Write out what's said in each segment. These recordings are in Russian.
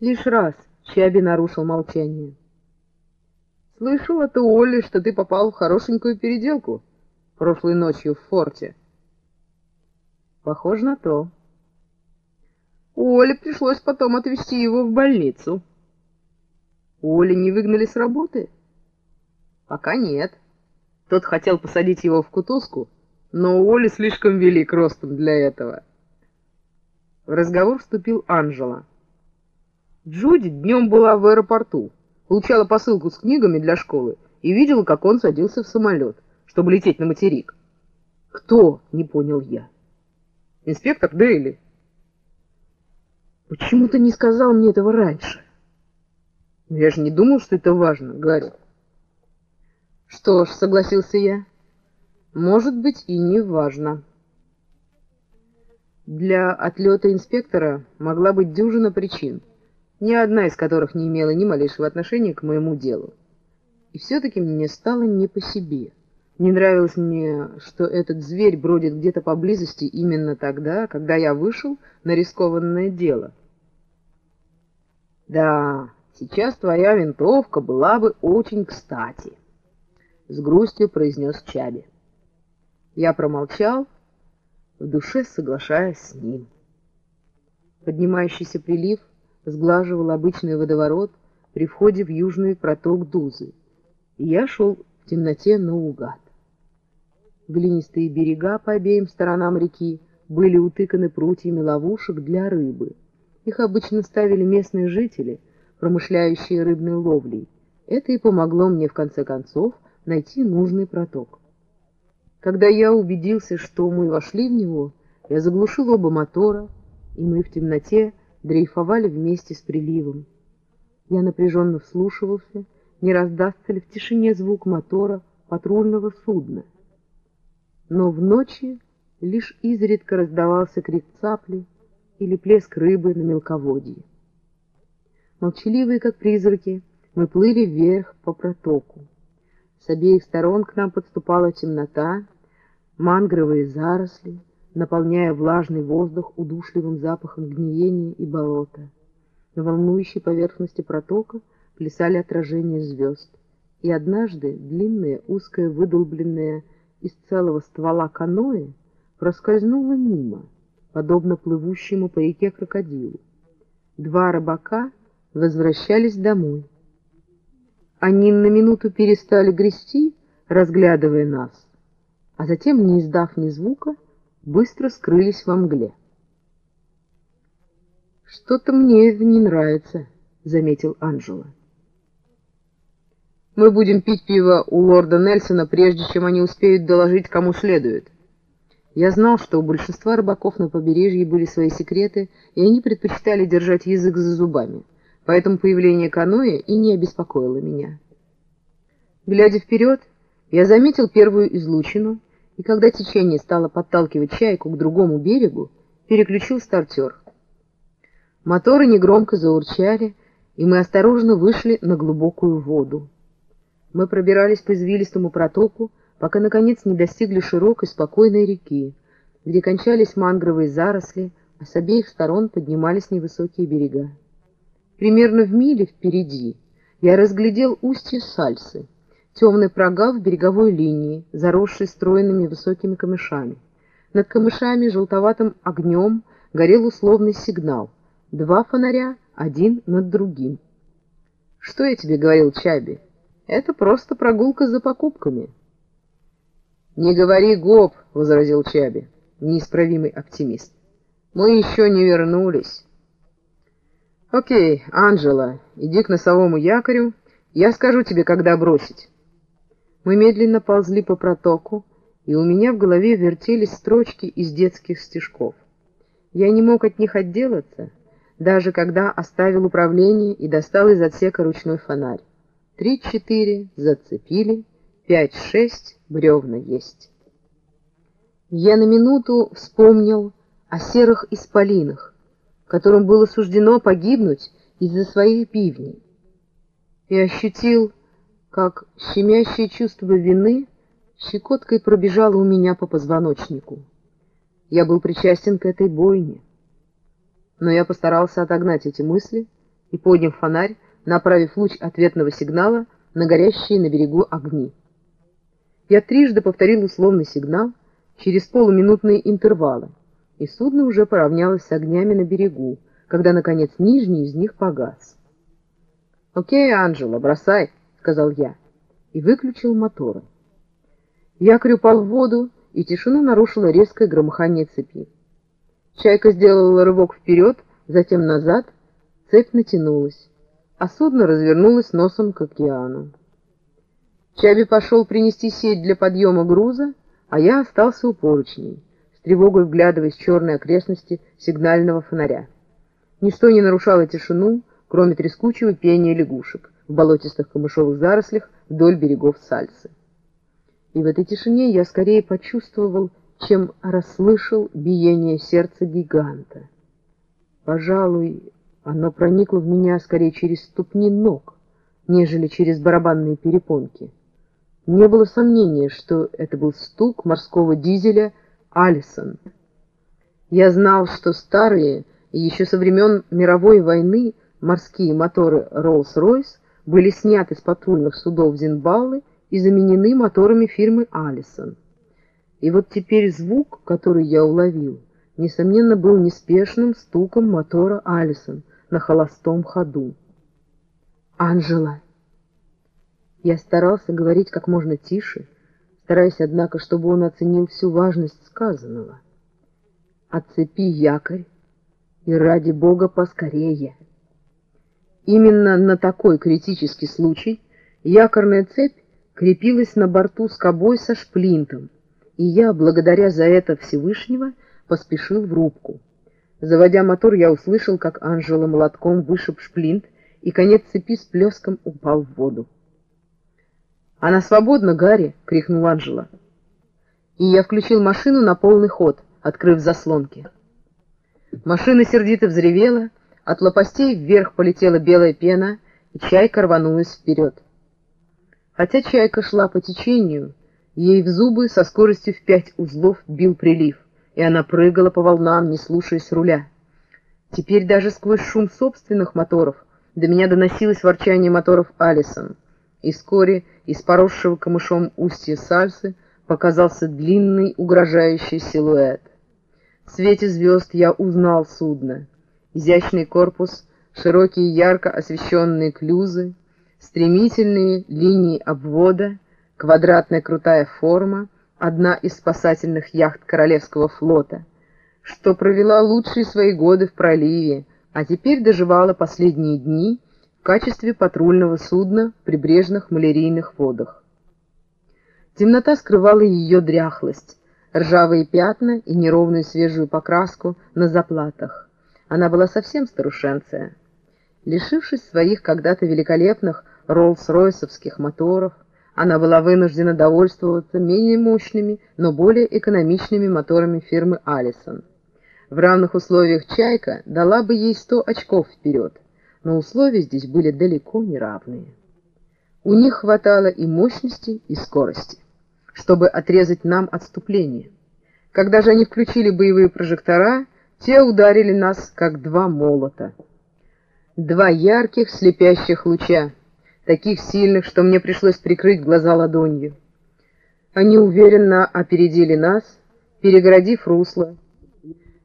Лишь раз Чаби нарушил молчание. Слышал от Олли, что ты попал в хорошенькую переделку прошлой ночью в форте. Похоже на то. Оле пришлось потом отвезти его в больницу. Оли не выгнали с работы? Пока нет. Тот хотел посадить его в кутузку, но Оли слишком велик ростом для этого. В разговор вступил Анжела. Джуди днем была в аэропорту, получала посылку с книгами для школы и видела, как он садился в самолет, чтобы лететь на материк. «Кто?» — не понял я. «Инспектор Дейли». «Почему ты не сказал мне этого раньше?» «Я же не думал, что это важно, Гарри». «Что ж», — согласился я, — «может быть и не важно». Для отлета инспектора могла быть дюжина причин, ни одна из которых не имела ни малейшего отношения к моему делу. И все-таки мне стало не по себе. Не нравилось мне, что этот зверь бродит где-то поблизости именно тогда, когда я вышел на рискованное дело. Да, сейчас твоя винтовка была бы очень кстати, с грустью произнес Чаби. Я промолчал, в душе соглашаясь с ним. Поднимающийся прилив сглаживал обычный водоворот при входе в южный проток Дузы, и я шел в темноте наугад. Глинистые берега по обеим сторонам реки были утыканы прутьями ловушек для рыбы. Их обычно ставили местные жители, промышляющие рыбной ловлей. Это и помогло мне, в конце концов, найти нужный проток. Когда я убедился, что мы вошли в него, я заглушил оба мотора, и мы в темноте дрейфовали вместе с приливом. Я напряженно вслушивался, не раздастся ли в тишине звук мотора патрульного судна но в ночи лишь изредка раздавался крик цапли или плеск рыбы на мелководье. Молчаливые, как призраки, мы плыли вверх по протоку. С обеих сторон к нам подступала темнота, мангровые заросли, наполняя влажный воздух удушливым запахом гниения и болота. На волнующей поверхности протока плясали отражения звезд, и однажды длинная, узкая, выдолбленная из целого ствола каноэ проскользнула мимо, подобно плывущему по реке крокодилу. Два рыбака возвращались домой. Они на минуту перестали грести, разглядывая нас, а затем, не издав ни звука, быстро скрылись во мгле. «Что-то мне это не нравится», — заметил Анжела. Мы будем пить пиво у лорда Нельсона, прежде чем они успеют доложить кому следует. Я знал, что у большинства рыбаков на побережье были свои секреты, и они предпочитали держать язык за зубами, поэтому появление каноэ и не обеспокоило меня. Глядя вперед, я заметил первую излучину, и когда течение стало подталкивать чайку к другому берегу, переключил стартер. Моторы негромко заурчали, и мы осторожно вышли на глубокую воду. Мы пробирались по извилистому протоку, пока, наконец, не достигли широкой, спокойной реки, где кончались мангровые заросли, а с обеих сторон поднимались невысокие берега. Примерно в миле впереди я разглядел устье Сальсы, темный прогал в береговой линии, заросший стройными высокими камышами. Над камышами желтоватым огнем горел условный сигнал. Два фонаря, один над другим. «Что я тебе говорил, Чаби?» Это просто прогулка за покупками. «Не говори гоп», — возразил Чаби, неисправимый оптимист. «Мы еще не вернулись». «Окей, Анжела, иди к носовому якорю, я скажу тебе, когда бросить». Мы медленно ползли по протоку, и у меня в голове вертелись строчки из детских стишков. Я не мог от них отделаться, даже когда оставил управление и достал из отсека ручной фонарь. Три-четыре зацепили, пять-шесть бревна есть. Я на минуту вспомнил о серых исполинах, которым было суждено погибнуть из-за своих бивней, и ощутил, как щемящее чувство вины щекоткой пробежало у меня по позвоночнику. Я был причастен к этой бойне, но я постарался отогнать эти мысли и поднял фонарь, направив луч ответного сигнала на горящие на берегу огни. Я трижды повторил условный сигнал через полуминутные интервалы, и судно уже поравнялось с огнями на берегу, когда, наконец, нижний из них погас. «Окей, Анжела, бросай», — сказал я, и выключил моторы. Якорь упал в воду, и тишину нарушило резкое громыхание цепи. Чайка сделала рывок вперед, затем назад, цепь натянулась, а судно развернулось носом к океану. Чаби пошел принести сеть для подъема груза, а я остался у поручней, с тревогой вглядываясь в черные окрестности сигнального фонаря. Ничто не нарушало тишину, кроме трескучего пения лягушек в болотистых камышовых зарослях вдоль берегов Сальсы. И в этой тишине я скорее почувствовал, чем расслышал биение сердца гиганта. Пожалуй, оно проникло в меня скорее через ступни ног, нежели через барабанные перепонки. Не было сомнения, что это был стук морского дизеля «Алисон». Я знал, что старые, еще со времен мировой войны, морские моторы Rolls-Royce были сняты с патрульных судов Зинбаллы и заменены моторами фирмы «Алисон». И вот теперь звук, который я уловил, несомненно, был неспешным стуком мотора «Алисон» на холостом ходу. «Анжела!» Я старался говорить как можно тише, стараясь, однако, чтобы он оценил всю важность сказанного. «Отцепи якорь и ради Бога поскорее!» Именно на такой критический случай якорная цепь крепилась на борту скобой со шплинтом, и я, благодаря за это Всевышнего, поспешил в рубку. Заводя мотор, я услышал, как Анжела молотком вышиб шплинт, и конец цепи с плеском упал в воду. «Она свободна, Гарри!» — крикнул Анжела. И я включил машину на полный ход, открыв заслонки. Машина сердито взревела, от лопастей вверх полетела белая пена, и чайка рванулась вперед. Хотя чайка шла по течению, ей в зубы со скоростью в пять узлов бил прилив, и она прыгала по волнам, не слушаясь руля. Теперь даже сквозь шум собственных моторов до меня доносилось ворчание моторов Алисон — и вскоре из поросшего камышом устья сальсы показался длинный угрожающий силуэт. В свете звезд я узнал судно. Изящный корпус, широкие ярко освещенные клюзы, стремительные линии обвода, квадратная крутая форма, одна из спасательных яхт Королевского флота, что провела лучшие свои годы в проливе, а теперь доживала последние дни в качестве патрульного судна в прибрежных малярийных водах. Темнота скрывала ее дряхлость, ржавые пятна и неровную свежую покраску на заплатах. Она была совсем старушенция. Лишившись своих когда-то великолепных Роллс-Ройсовских моторов, она была вынуждена довольствоваться менее мощными, но более экономичными моторами фирмы «Алисон». В равных условиях «Чайка» дала бы ей 100 очков вперед – но условия здесь были далеко не равные. У них хватало и мощности, и скорости, чтобы отрезать нам отступление. Когда же они включили боевые прожектора, те ударили нас, как два молота. Два ярких слепящих луча, таких сильных, что мне пришлось прикрыть глаза ладонью. Они уверенно опередили нас, перегородив русло.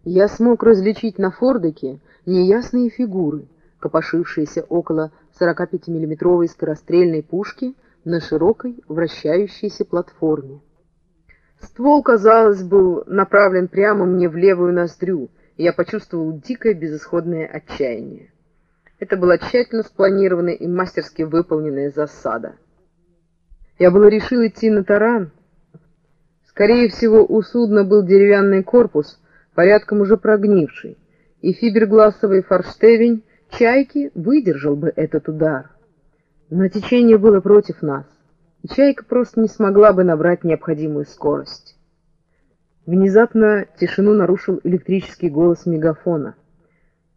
Я смог различить на фордеке неясные фигуры, копошившиеся около 45-миллиметровой скорострельной пушки на широкой вращающейся платформе. Ствол, казалось, был направлен прямо мне в левую ноздрю, и я почувствовал дикое безысходное отчаяние. Это была тщательно спланированная и мастерски выполненная засада. Я было решил идти на таран. Скорее всего, у судна был деревянный корпус, порядком уже прогнивший, и фибергласовый форштевень Чайки выдержал бы этот удар. Но течение было против нас, и Чайка просто не смогла бы набрать необходимую скорость. Внезапно тишину нарушил электрический голос мегафона,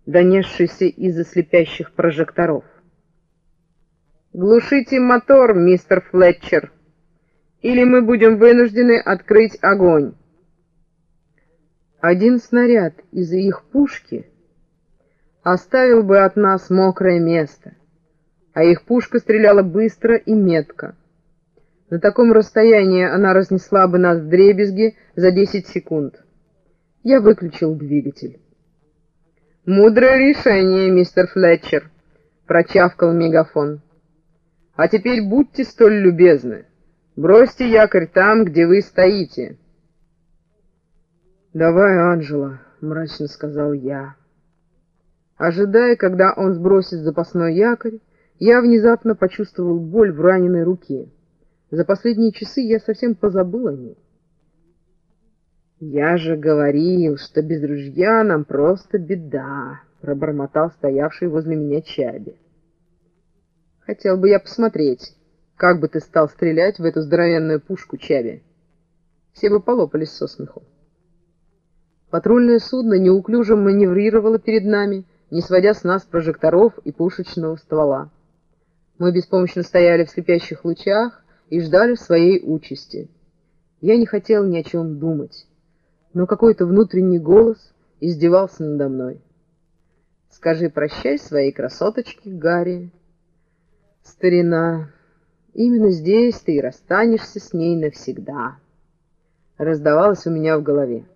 донесшийся из-за слепящих прожекторов. «Глушите мотор, мистер Флетчер, или мы будем вынуждены открыть огонь». Один снаряд из их пушки — оставил бы от нас мокрое место, а их пушка стреляла быстро и метко. На таком расстоянии она разнесла бы нас в дребезги за 10 секунд. Я выключил двигатель. «Мудрое решение, мистер Флетчер», — прочавкал мегафон. «А теперь будьте столь любезны. Бросьте якорь там, где вы стоите». «Давай, Анжела», — мрачно сказал я. Ожидая, когда он сбросит запасной якорь, я внезапно почувствовал боль в раненой руке. За последние часы я совсем позабыл о ней. «Я же говорил, что без ружья нам просто беда», — пробормотал стоявший возле меня Чаби. «Хотел бы я посмотреть, как бы ты стал стрелять в эту здоровенную пушку, Чаби». Все бы полопались со смеху. Патрульное судно неуклюже маневрировало перед нами, не сводя с нас прожекторов и пушечного ствола. Мы беспомощно стояли в слепящих лучах и ждали своей участи. Я не хотел ни о чем думать, но какой-то внутренний голос издевался надо мной. «Скажи прощай своей красоточке, Гарри. Старина, именно здесь ты и расстанешься с ней навсегда», — раздавалось у меня в голове.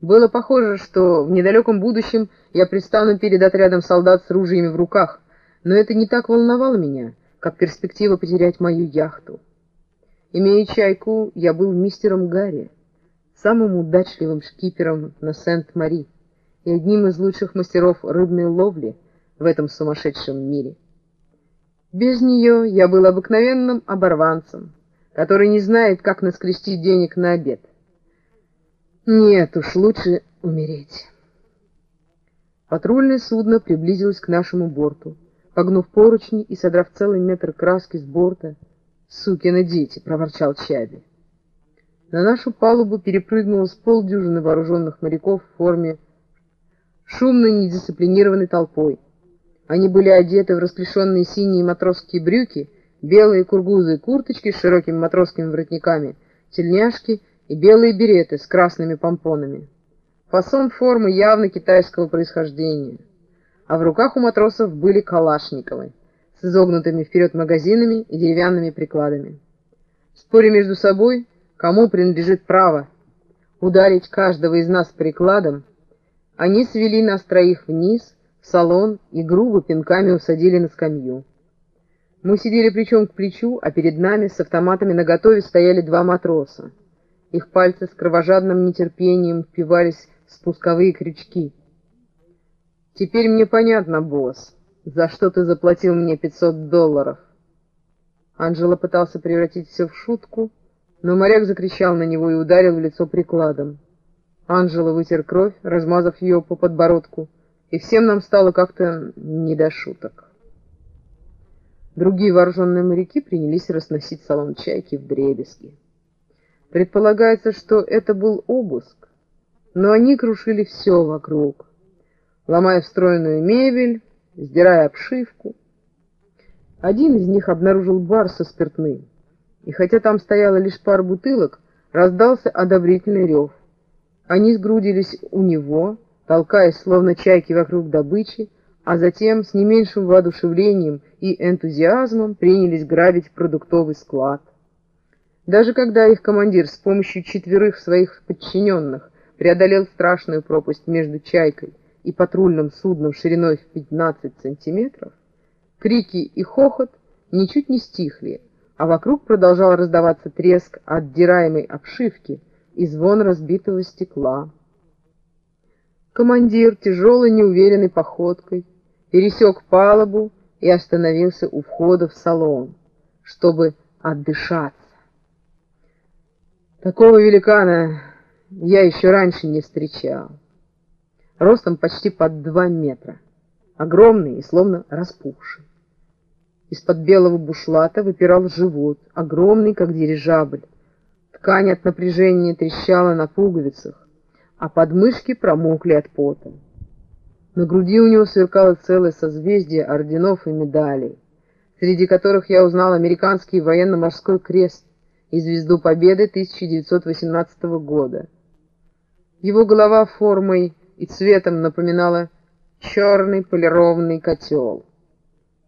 Было похоже, что в недалеком будущем я предстану перед отрядом солдат с ружьями в руках, но это не так волновало меня, как перспектива потерять мою яхту. Имея чайку, я был мистером Гарри, самым удачливым шкипером на Сент-Мари и одним из лучших мастеров рыбной ловли в этом сумасшедшем мире. Без нее я был обыкновенным оборванцем, который не знает, как наскрести денег на обед. Нет уж, лучше умереть. Патрульное судно приблизилось к нашему борту. Погнув поручни и содрав целый метр краски с борта, «Сукины дети!» — проворчал Чаби. На нашу палубу перепрыгнуло с полдюжины вооруженных моряков в форме шумной, недисциплинированной толпой. Они были одеты в расклешенные синие матросские брюки, белые кургузы и курточки с широкими матросскими воротниками, тельняшки — и белые береты с красными помпонами. Фасон формы явно китайского происхождения, а в руках у матросов были калашниковы с изогнутыми вперед магазинами и деревянными прикладами. Споря между собой, кому принадлежит право ударить каждого из нас прикладом, они свели нас троих вниз, в салон и грубо пинками усадили на скамью. Мы сидели плечом к плечу, а перед нами с автоматами наготове стояли два матроса. Их пальцы с кровожадным нетерпением впивались в спусковые крючки. «Теперь мне понятно, босс, за что ты заплатил мне 500 долларов». Анджело пытался превратить все в шутку, но моряк закричал на него и ударил в лицо прикладом. Анджело вытер кровь, размазав ее по подбородку, и всем нам стало как-то не до шуток. Другие вооруженные моряки принялись разносить салон чайки в дребезги. Предполагается, что это был обыск, но они крушили все вокруг, ломая встроенную мебель, сдирая обшивку. Один из них обнаружил бар со спиртным, и хотя там стояло лишь пара бутылок, раздался одобрительный рев. Они сгрудились у него, толкаясь, словно чайки вокруг добычи, а затем с не меньшим воодушевлением и энтузиазмом принялись грабить продуктовый склад. Даже когда их командир с помощью четверых своих подчиненных преодолел страшную пропасть между «Чайкой» и патрульным судном шириной в 15 сантиметров, крики и хохот ничуть не стихли, а вокруг продолжал раздаваться треск отдираемой обшивки и звон разбитого стекла. Командир тяжелой неуверенной походкой пересек палубу и остановился у входа в салон, чтобы отдышаться. Такого великана я еще раньше не встречал. Ростом почти под два метра, огромный и словно распухший. Из-под белого бушлата выпирал живот, огромный, как дирижабль. Ткань от напряжения трещала на пуговицах, а подмышки промокли от пота. На груди у него сверкало целое созвездие орденов и медалей, среди которых я узнал американский военно-морской крест, и звезду Победы 1918 года. Его голова формой и цветом напоминала черный полированный котел,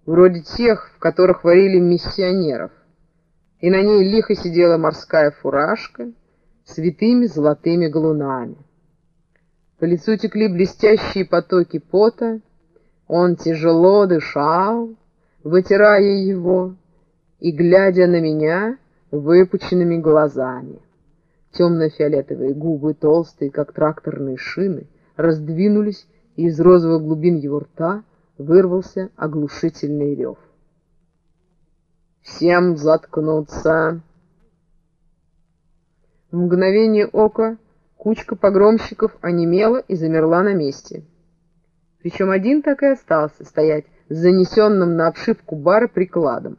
вроде тех, в которых варили миссионеров, и на ней лихо сидела морская фуражка с витыми золотыми галунами. По лицу текли блестящие потоки пота, он тяжело дышал, вытирая его и глядя на меня выпученными глазами. Темно-фиолетовые губы, толстые, как тракторные шины, раздвинулись, и из розовых глубин его рта вырвался оглушительный рев. «Всем заткнуться!» В мгновение ока кучка погромщиков онемела и замерла на месте. Причем один так и остался стоять с занесенным на обшивку бара прикладом.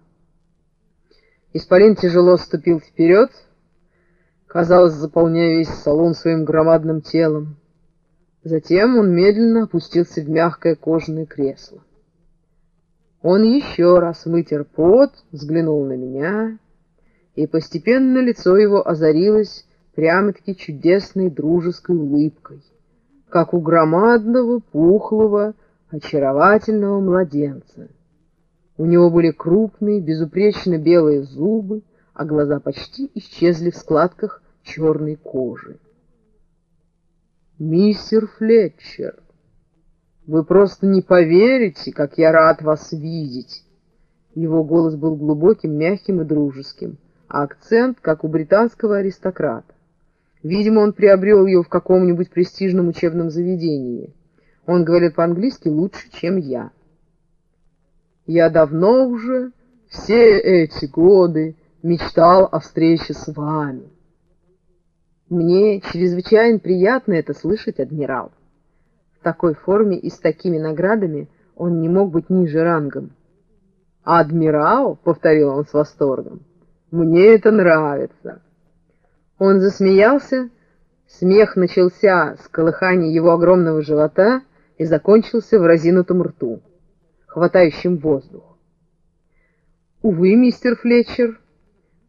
Исполин тяжело ступил вперед, казалось, заполняя весь салон своим громадным телом. Затем он медленно опустился в мягкое кожаное кресло. Он еще раз вытер пот, взглянул на меня, и постепенно лицо его озарилось прямо-таки чудесной дружеской улыбкой, как у громадного, пухлого, очаровательного младенца. У него были крупные, безупречно белые зубы, а глаза почти исчезли в складках черной кожи. «Мистер Флетчер, вы просто не поверите, как я рад вас видеть!» Его голос был глубоким, мягким и дружеским, а акцент, как у британского аристократа. Видимо, он приобрел ее в каком-нибудь престижном учебном заведении. Он говорит по-английски лучше, чем я. Я давно уже, все эти годы, мечтал о встрече с вами. Мне чрезвычайно приятно это слышать, адмирал. В такой форме и с такими наградами он не мог быть ниже рангом. «Адмирал?» — повторил он с восторгом. «Мне это нравится». Он засмеялся, смех начался с колыхания его огромного живота и закончился в разинутом рту, хватающем воздух. «Увы, мистер Флетчер,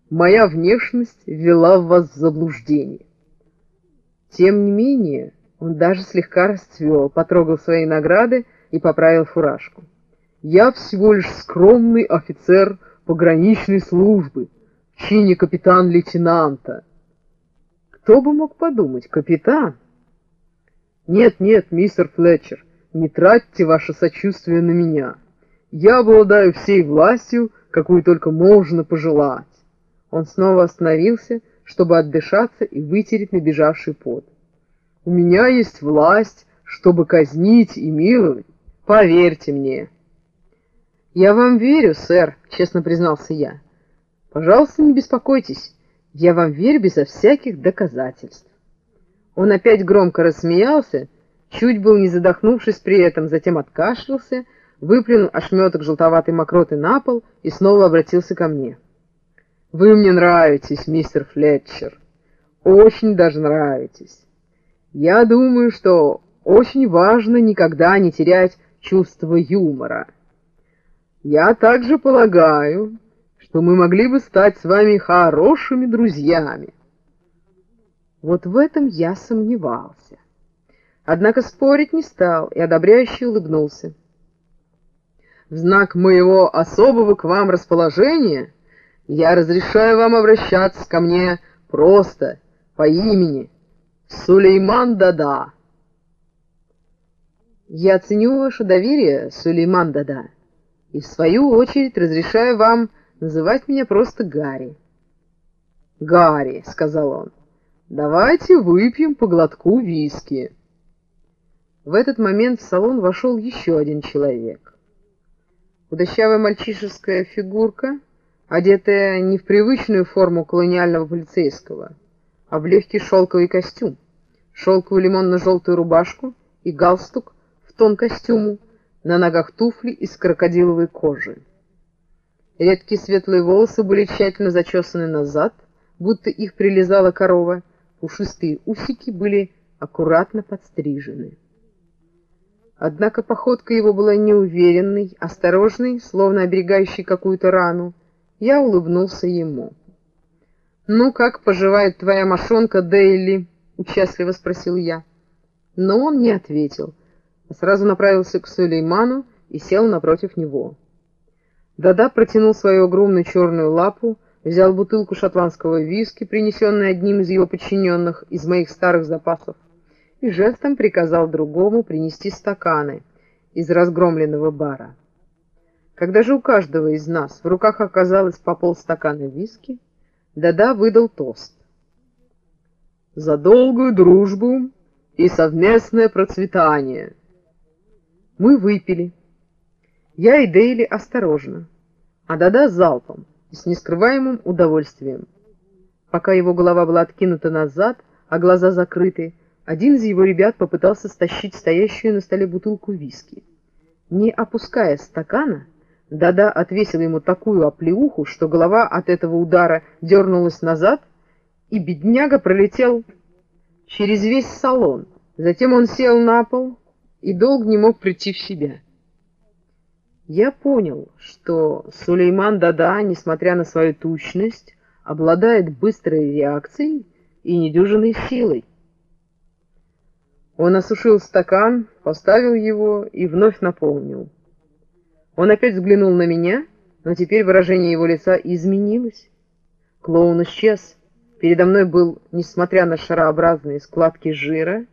моя внешность ввела в вас в заблуждение. Тем не менее, он даже слегка расцвел, потрогал свои награды и поправил фуражку. «Я всего лишь скромный офицер пограничной службы, в чине капитан-лейтенанта». «Кто бы мог подумать, капитан?» «Нет, нет, мистер Флетчер, не тратьте ваше сочувствие на меня. Я обладаю всей властью, какую только можно пожелать». Он снова остановился, чтобы отдышаться и вытереть набежавший пот. «У меня есть власть, чтобы казнить и миловать. Поверьте мне». «Я вам верю, сэр», — честно признался я. «Пожалуйста, не беспокойтесь. Я вам верю безо всяких доказательств». Он опять громко рассмеялся, чуть был не задохнувшись при этом, затем откашлялся, выплюнул ошметок желтоватой мокроты на пол и снова обратился ко мне. Вы мне нравитесь, мистер Флетчер. Очень даже нравитесь. Я думаю, что очень важно никогда не терять чувство юмора. Я также полагаю, что мы могли бы стать с вами хорошими друзьями. Вот в этом я сомневался. Однако спорить не стал и одобряюще улыбнулся. В знак моего особого к вам расположения я разрешаю вам обращаться ко мне просто, по имени, Сулейман Дада. Я ценю ваше доверие, Сулейман Дада, и в свою очередь разрешаю вам называть меня просто Гарри. «Гарри», — сказал он, — «давайте выпьем по глотку виски». В этот момент в салон вошел еще один человек. Худощавая мальчишеская фигурка — одетая не в привычную форму колониального полицейского, а в легкий шелковый костюм, шелковую лимонно-желтую рубашку и галстук в тон костюму, на ногах туфли из крокодиловой кожи. Редкие светлые волосы были тщательно зачесаны назад, будто их прилизала корова, пушистые усики были аккуратно подстрижены. Однако походка его была неуверенной, осторожной, словно оберегающей какую-то рану, я улыбнулся ему. «Ну, как поживает твоя мошонка Дейли?» — участливо спросил я. Но он не ответил. а сразу направился к Сулейману и сел напротив него. Дада протянул свою огромную черную лапу, взял бутылку шотландского виски, принесенной одним из его подчиненных из моих старых запасов, и жестом приказал другому принести стаканы из разгромленного бара. Когда же у каждого из нас в руках оказалось по полстакана виски, Дада выдал тост. «За долгую дружбу и совместное процветание!» Мы выпили. Я и Дейли осторожно, а Дада залпом и с нескрываемым удовольствием. Пока его голова была откинута назад, а глаза закрыты, один из его ребят попытался стащить стоящую на столе бутылку виски. Не опуская стакана, Дада отвесил ему такую оплеуху, что голова от этого удара дернулась назад, и бедняга пролетел через весь салон. Затем он сел на пол и долго не мог прийти в себя. Я понял, что Сулейман Дада, несмотря на свою тучность, обладает быстрой реакцией и недюжинной силой. Он осушил стакан, поставил его и вновь наполнил. Он опять взглянул на меня, но теперь выражение его лица изменилось. Клоун исчез. Передо мной был, несмотря на шарообразные складки жира,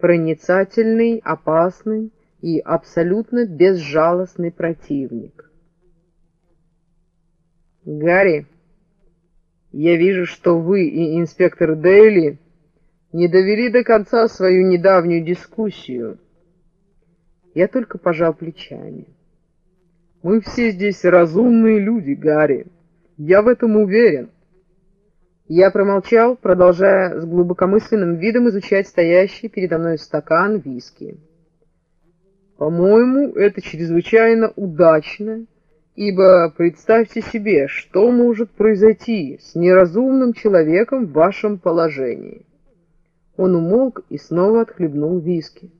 проницательный, опасный и абсолютно безжалостный противник. «Гарри, я вижу, что вы и инспектор Дейли не довели до конца свою недавнюю дискуссию». Я только пожал плечами. Мы все здесь разумные люди, Гарри. Я в этом уверен. Я промолчал, продолжая с глубокомысленным видом изучать стоящий передо мной стакан виски. По-моему, это чрезвычайно удачно, ибо представьте себе, что может произойти с неразумным человеком в вашем положении. Он умолк и снова отхлебнул виски.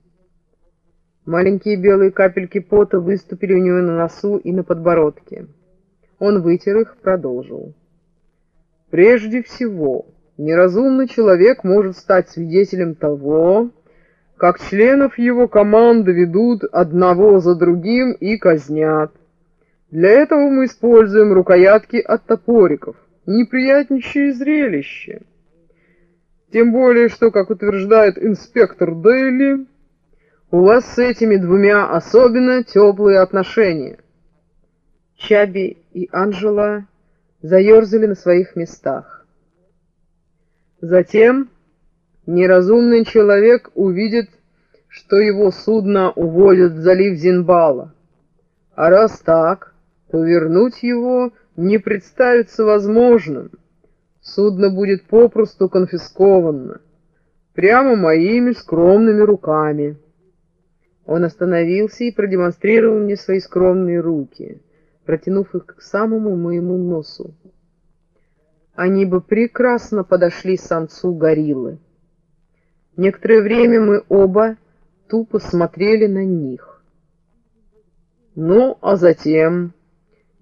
Маленькие белые капельки пота выступили у него на носу и на подбородке. Он вытер их, продолжил. Прежде всего, неразумный человек может стать свидетелем того, как членов его команды ведут одного за другим и казнят. Для этого мы используем рукоятки от топориков, неприятнейшее зрелище. Тем более, что, как утверждает инспектор Дейли, у вас с этими двумя особенно теплые отношения. Чаби и Анжела заерзали на своих местах. Затем неразумный человек увидит, что его судно уводят в залив Зинбала. А раз так, то вернуть его не представится возможным. Судно будет попросту конфисковано, прямо моими скромными руками. Он остановился и продемонстрировал мне свои скромные руки, протянув их к самому моему носу. Они бы прекрасно подошли самцу гориллы. Некоторое время мы оба тупо смотрели на них. Ну, а затем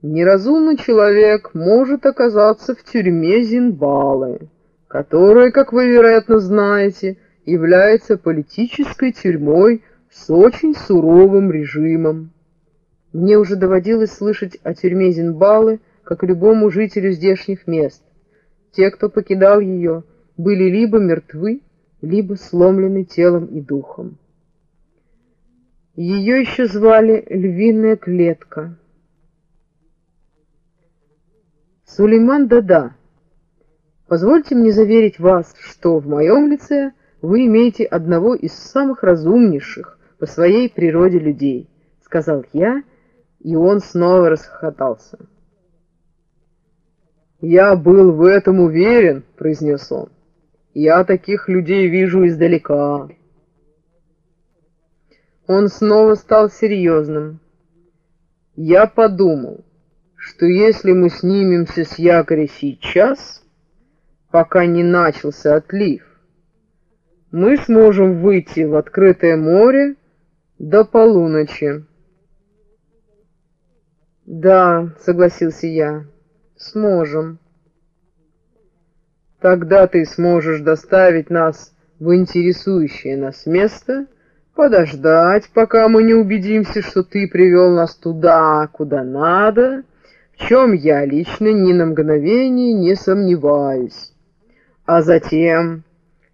неразумный человек может оказаться в тюрьме Зинбалы, которая, как вы, вероятно, знаете, является политической тюрьмой с очень суровым режимом. Мне уже доводилось слышать о тюрьме Зинбалы, как любому жителю здешних мест. Те, кто покидал ее, были либо мертвы, либо сломлены телом и духом. Ее еще звали «Львиная клетка». Сулейман Дада, позвольте мне заверить вас, что в моем лице вы имеете одного из самых разумнейших, по своей природе людей, — сказал я, и он снова расхохотался. «Я был в этом уверен», — произнес он. «Я таких людей вижу издалека». Он снова стал серьезным. Я подумал, что если мы снимемся с якоря сейчас, пока не начался отлив, мы сможем выйти в открытое море до полуночи. Да, согласился я. Сможем. Тогда ты сможешь доставить нас в интересующее нас место подождать, пока мы не убедимся, что ты привел нас туда, куда надо, в чем я лично ни на мгновение не сомневаюсь. А затем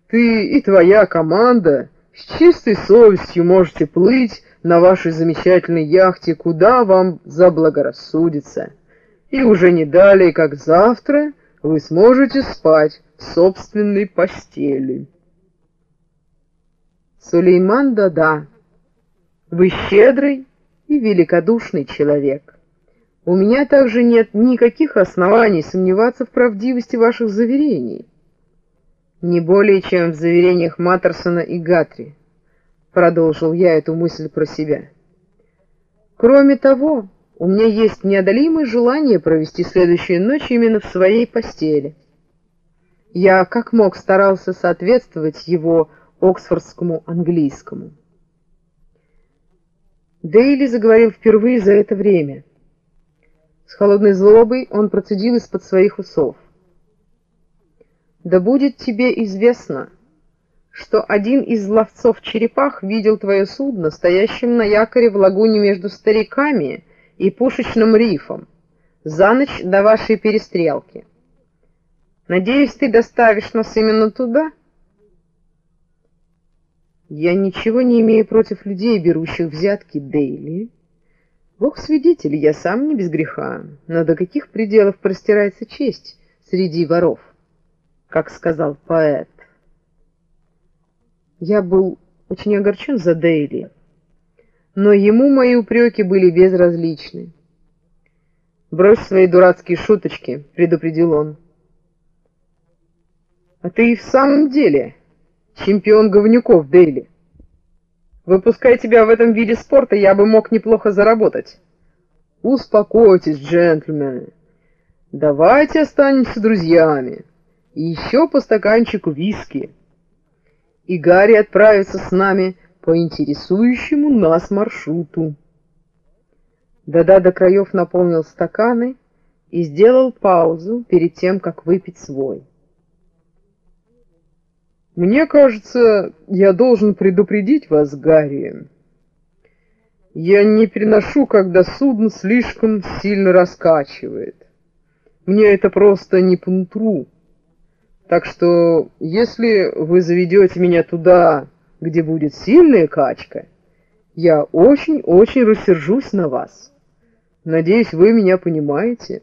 ты и твоя команда с чистой совестью можете плыть на вашей замечательной яхте, куда вам заблагорассудится. И уже не далее, как завтра, вы сможете спать в собственной постели. Сулейман Дада, вы щедрый и великодушный человек. У меня также нет никаких оснований сомневаться в правдивости ваших заверений. Не более, чем в заверениях Маттерсона и Гатри, продолжил я эту мысль про себя. Кроме того, у меня есть неодолимое желание провести следующую ночь именно в своей постели. Я как мог старался соответствовать его оксфордскому английскому. Дейли заговорил впервые за это время. С холодной злобой он процедил из-под своих усов. «Да будет тебе известно, что один из ловцов черепах видел твое судно, стоящим на якоре в лагуне между стариками и пушечным рифом, за ночь до вашей перестрелки. Надеюсь, ты доставишь нас именно туда?» Я ничего не имею против людей, берущих взятки Дейли. Бог свидетель, я сам не без греха, но до каких пределов простирается честь среди воров, как сказал поэт. Я был очень огорчен за Дейли, но ему мои упреки были безразличны. «Брось свои дурацкие шуточки», — предупредил он. «А ты и в самом деле чемпион говнюков Дейли. Выпуская тебя в этом виде спорта, я бы мог неплохо заработать. Успокойтесь, джентльмены. Давайте останемся друзьями. И еще по стаканчику виски. И Гарри отправится с нами по интересующему нас маршруту. Дада до краев наполнил стаканы и сделал паузу перед тем, как выпить свой. Мне кажется, я должен предупредить вас, Гарри. Я не переношу, когда судно слишком сильно раскачивает. Мне это просто не по нутру. Так что, если вы заведете меня туда, где будет сильная качка, я очень-очень рассержусь на вас. Надеюсь, вы меня понимаете.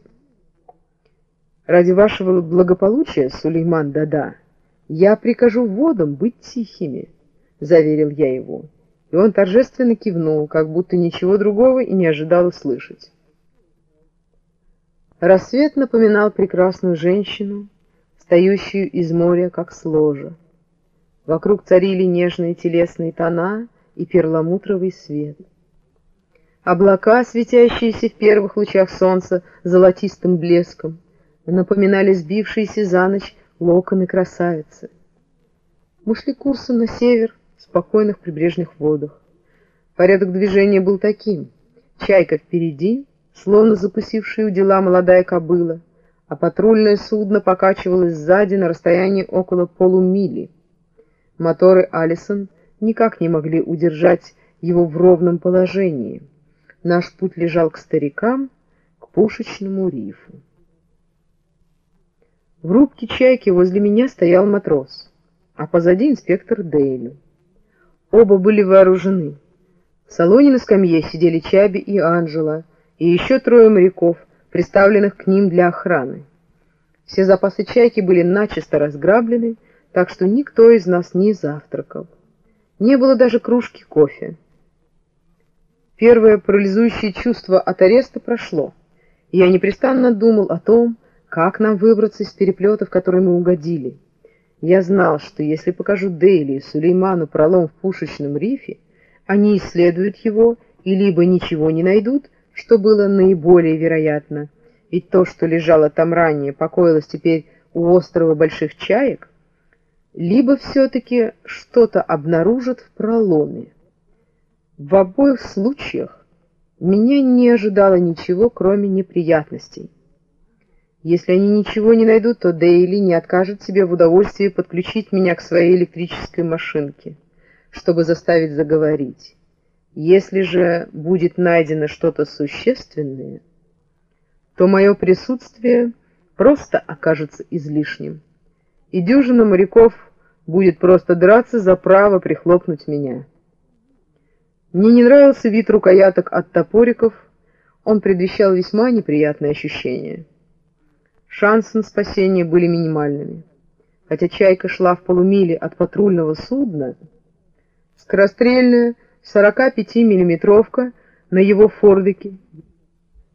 Ради вашего благополучия, Сулейман Дада, «Я прикажу водам быть тихими», — заверил я его, и он торжественно кивнул, как будто ничего другого и не ожидал услышать. Рассвет напоминал прекрасную женщину, встающую из моря, как с ложа. Вокруг царили нежные телесные тона и перламутровый свет. Облака, светящиеся в первых лучах солнца золотистым блеском, напоминали сбившиеся за ночь локоны красавицы. Мы шли курсом на север в спокойных прибрежных водах. Порядок движения был таким. Чайка впереди, словно закусившая у дела молодая кобыла, а патрульное судно покачивалось сзади на расстоянии около полумили. Моторы Алисон никак не могли удержать его в ровном положении. Наш путь лежал к старикам, к пушечному рифу. В рубке «Чайки» возле меня стоял матрос, а позади инспектор Дейли. Оба были вооружены. В салоне на скамье сидели Чаби и Анжела, и еще трое моряков, приставленных к ним для охраны. Все запасы «Чайки» были начисто разграблены, так что никто из нас не завтракал. Не было даже кружки кофе. Первое парализующее чувство от ареста прошло, я непрестанно думал о том, как нам выбраться из переплета, в который мы угодили? Я знал, что если покажу Дейли и Сулейману пролом в пушечном рифе, они исследуют его и либо ничего не найдут, что было наиболее вероятно, ведь то, что лежало там ранее, покоилось теперь у острова Больших Чаек, либо все-таки что-то обнаружат в проломе. В обоих случаях меня не ожидало ничего, кроме неприятностей. Если они ничего не найдут, то Дейли не откажет себе в удовольствии подключить меня к своей электрической машинке. чтобы заставить заговорить. Если же будет найдено что-то существенное, то мое присутствие просто окажется излишним, и дюжина моряков будет просто драться за право прихлопнуть меня. Мне не нравился вид рукояток от топориков, он предвещал весьма неприятные ощущения. Шансы на спасение были минимальными. Хотя «Чайка» шла в полумиле от патрульного судна, скорострельная 45-миллиметровка на его фордике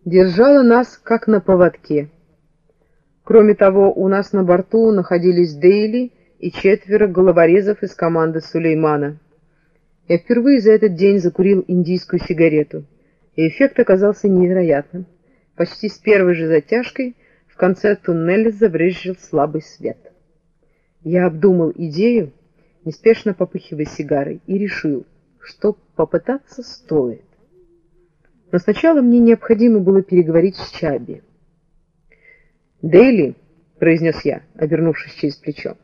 держала нас как на поводке. Кроме того, у нас на борту находились Дейли и четверо головорезов из команды Сулеймана. Я впервые за этот день закурил индийскую сигарету, и эффект оказался невероятным. Почти с первой же затяжкой в конце туннеля забрезжил слабый свет. Я обдумал идею, неспешно попыхивая сигарой, и решил, что попытаться стоит. Но сначала мне необходимо было переговорить с Чаби. «Дейли», — произнес я, обернувшись через плечо,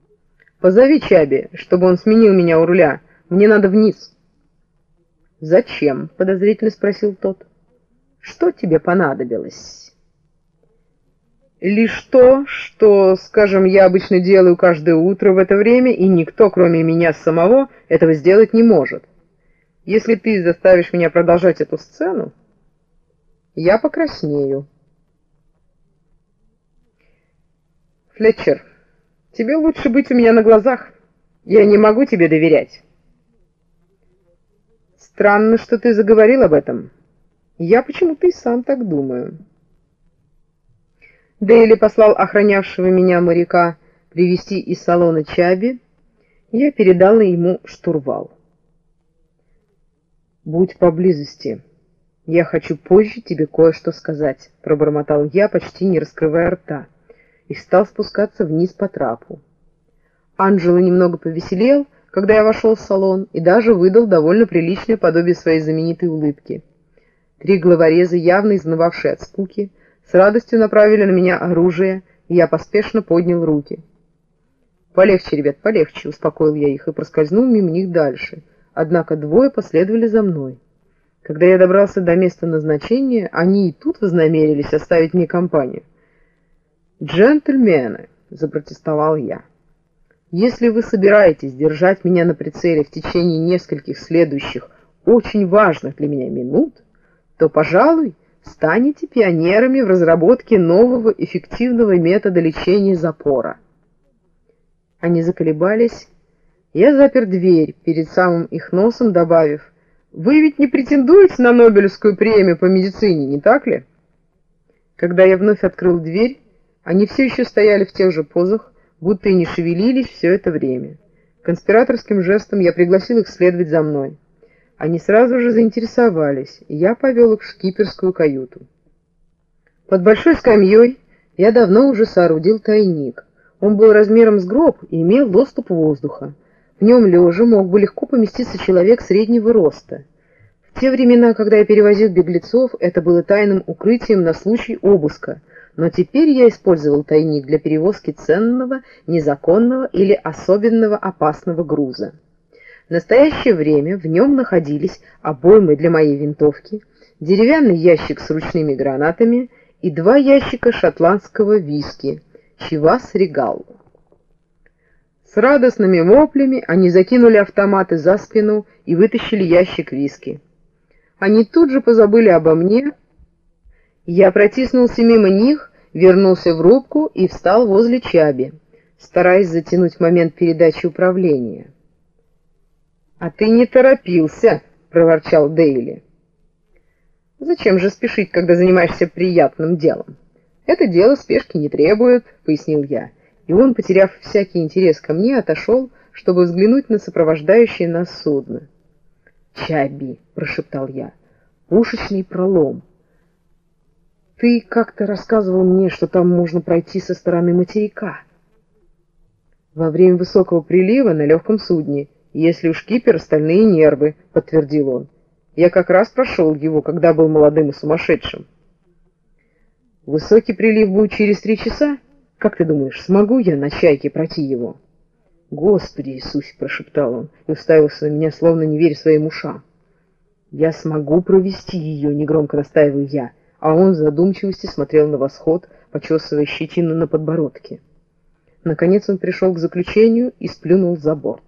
— «позови Чаби, чтобы он сменил меня у руля. Мне надо вниз». «Зачем?» — подозрительно спросил тот. «Что тебе понадобилось?» «Лишь то, что, скажем, я обычно делаю каждое утро в это время, и никто, кроме меня самого, этого сделать не может. Если ты заставишь меня продолжать эту сцену, я покраснею». «Флетчер, тебе лучше быть у меня на глазах. Я не могу тебе доверять». Странно, что ты заговорил об этом. Я почему-то и сам так думаю. Дейли послал охранявшего меня моряка привести из салона Чаби. Я передал ему штурвал. «Будь поблизости. Я хочу позже тебе кое-что сказать», — пробормотал я, почти не раскрывая рта, и стал спускаться вниз по трапу. Анджело немного повеселел, — когда я вошел в салон, и даже выдал довольно приличное подобие своей знаменитой улыбки. Три главореза, явно изнывавшие от скуки, с радостью направили на меня оружие, и я поспешно поднял руки. «Полегче, ребят, полегче», — успокоил я их и проскользнул мимо них дальше. Однако двое последовали за мной. Когда я добрался до места назначения, они и тут вознамерились оставить мне компанию. «Джентльмены», — запротестовал я, — если вы собираетесь держать меня на прицеле в течение нескольких следующих очень важных для меня минут, то, пожалуй, станете пионерами в разработке нового эффективного метода лечения запора. Они заколебались. Я запер дверь перед самым их носом, добавив, «Вы ведь не претендуете на Нобелевскую премию по медицине, не так ли?» Когда я вновь открыл дверь, они все еще стояли в тех же позах, будто и не шевелились все это время. Конспираторским жестом я пригласил их следовать за мной. Они сразу же заинтересовались, и я повел их в шкиперскую каюту. Под большой скамьей я давно уже соорудил тайник. Он был размером с гроб и имел доступ воздуха. В нем лежа мог бы легко поместиться человек среднего роста. В те времена, когда я перевозил беглецов, это было тайным укрытием на случай обыска, но теперь я использовал тайник для перевозки ценного, незаконного или особенного опасного груза. В настоящее время в нем находились обоймы для моей винтовки, деревянный ящик с ручными гранатами и два ящика шотландского виски «Чивас Регал». С радостными воплями они закинули автоматы за спину и вытащили ящик виски. Они тут же позабыли обо мне. Я протиснулся мимо них вернулся в рубку и встал возле Чаби, стараясь затянуть момент передачи управления. «А ты не торопился!» — проворчал Дейли. «Зачем же спешить, когда занимаешься приятным делом? Это дело спешки не требует», — пояснил я, и он, потеряв всякий интерес ко мне, отошел, чтобы взглянуть на сопровождающее нас судно. «Чаби!» — прошептал я. «Пушечный пролом!» Ты как-то рассказывал мне, что там можно пройти со стороны материка. Во время высокого прилива на легком судне, если уж кипер, остальные нервы, подтвердил он. Я как раз прошел его, когда был молодым и сумасшедшим. Высокий прилив будет через три часа? Как ты думаешь, смогу я на чайке пройти его? «Господи Иисусе!» — прошептал он и уставился на меня, словно не веря своим ушам. «Я смогу провести ее», — негромко настаиваю я, а он в задумчивости смотрел на восход, почесывая щетину на подбородке. Наконец он пришел к заключению и сплюнул за борт.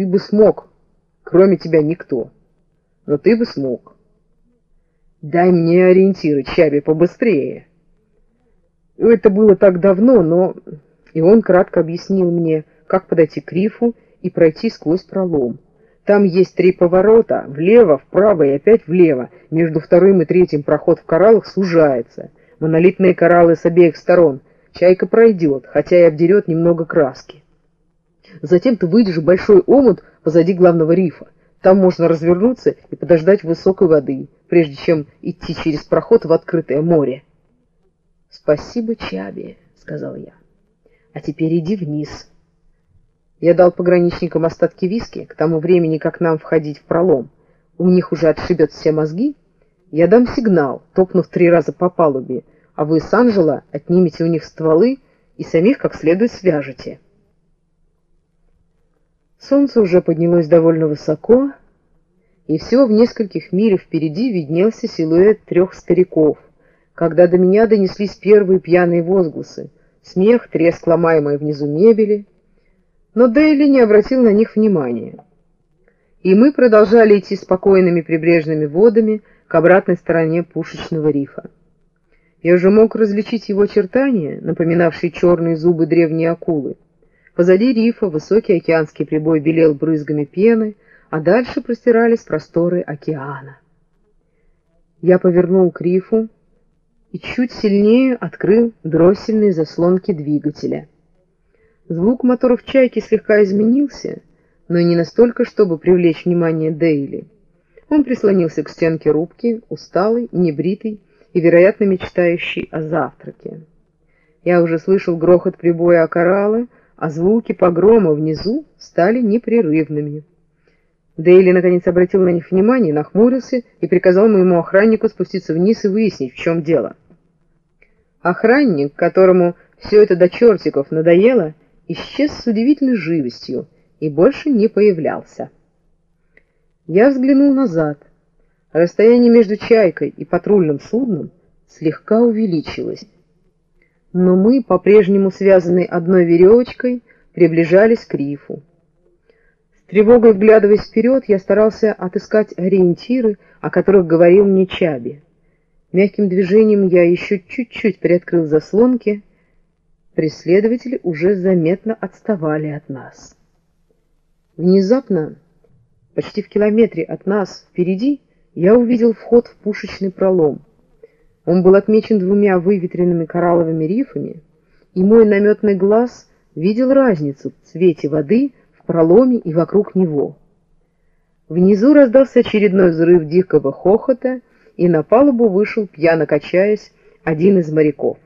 «Ты бы смог, кроме тебя никто, но ты бы смог. Дай мне ориентиры, Чаби, побыстрее». Это было так давно, но... И он кратко объяснил мне, как подойти к рифу и пройти сквозь пролом. Там есть три поворота, влево, вправо и опять влево. Между вторым и третьим проход в кораллах сужается. Монолитные кораллы с обеих сторон. Чайка пройдет, хотя и обдерет немного краски. Затем ты выйдешь в большой омут позади главного рифа. Там можно развернуться и подождать высокой воды, прежде чем идти через проход в открытое море. «Спасибо, Чаби», — сказал я. «А теперь иди вниз». Я дал пограничникам остатки виски, к тому времени, как нам входить в пролом. У них уже отшибет все мозги. Я дам сигнал, топнув три раза по палубе, а вы с Анжела отнимете у них стволы и самих как следует свяжете. Солнце уже поднялось довольно высоко, и всего в нескольких милях впереди виднелся силуэт трех стариков, когда до меня донеслись первые пьяные возгласы, смех, треск ломаемой внизу мебели, но Дейли не обратил на них внимания. И мы продолжали идти спокойными прибрежными водами к обратной стороне пушечного рифа. Я уже мог различить его очертания, напоминавшие черные зубы древней акулы. Позади рифа высокий океанский прибой белел брызгами пены, а дальше простирались просторы океана. Я повернул к рифу и чуть сильнее открыл дроссельные заслонки двигателя. Звук моторов «Чайки» слегка изменился, но не настолько, чтобы привлечь внимание Дейли. Он прислонился к стенке рубки, усталый, небритый и, вероятно, мечтающий о завтраке. Я уже слышал грохот прибоя о кораллы, а звуки погрома внизу стали непрерывными. Дейли наконец обратил на них внимание, нахмурился и приказал моему охраннику спуститься вниз и выяснить, в чем дело. Охранник, которому все это до чертиков надоело, исчез с удивительной живостью и больше не появлялся. Я взглянул назад. Расстояние между «Чайкой» и патрульным судном слегка увеличилось. Но мы, по-прежнему связанные одной веревочкой, приближались к рифу. С тревогой вглядываясь вперед, я старался отыскать ориентиры, о которых говорил мне Чаби. Мягким движением я еще чуть-чуть приоткрыл заслонки — преследователи уже заметно отставали от нас. Внезапно, почти в километре от нас впереди, я увидел вход в пушечный пролом. Он был отмечен двумя выветренными коралловыми рифами, и мой наметный глаз видел разницу в цвете воды в проломе и вокруг него. Внизу раздался очередной взрыв дикого хохота, и на палубу вышел, пьяно качаясь, один из моряков.